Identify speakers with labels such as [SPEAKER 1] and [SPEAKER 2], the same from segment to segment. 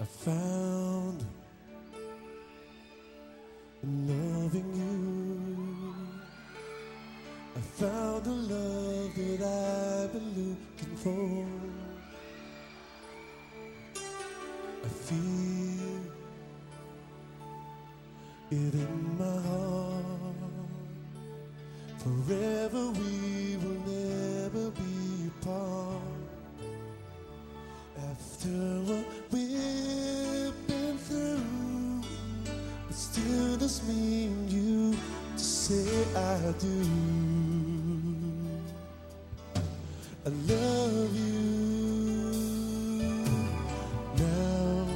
[SPEAKER 1] I found in loving you. I found a love that I've been looking for. I feel it in my heart. Forever we will never be apart. After what we've still does mean you to say I do. I love you now.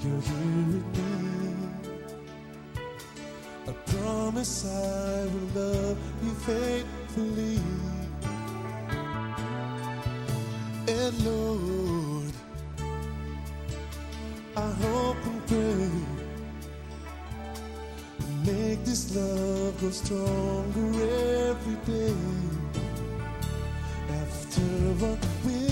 [SPEAKER 1] You're here with me. I promise I will love you faithfully. Make this love go stronger every day. After what we've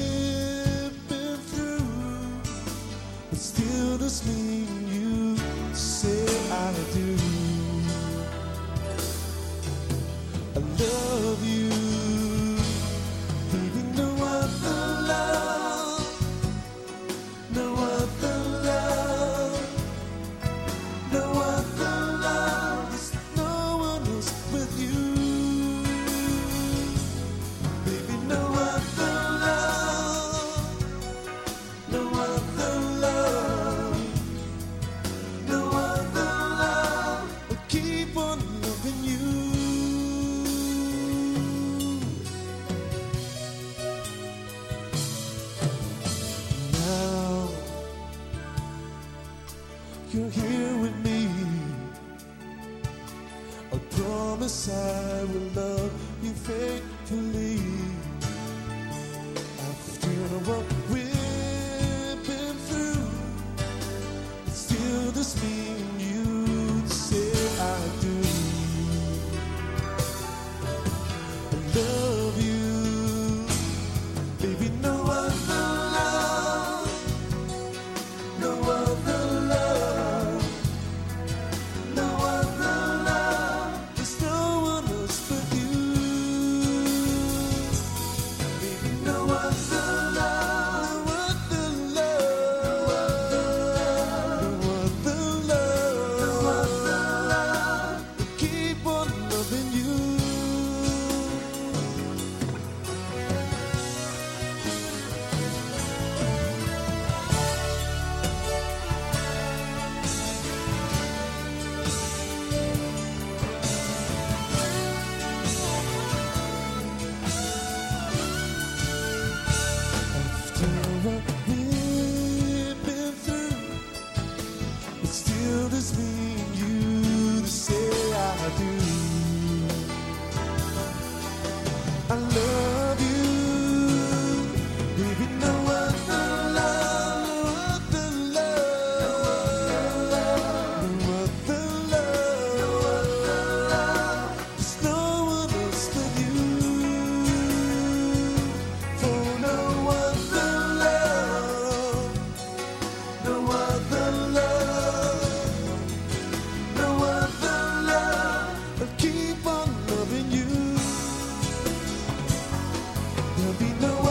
[SPEAKER 1] you're here with me. I promise I will love you faithfully. After what we've been through, it still does mean be no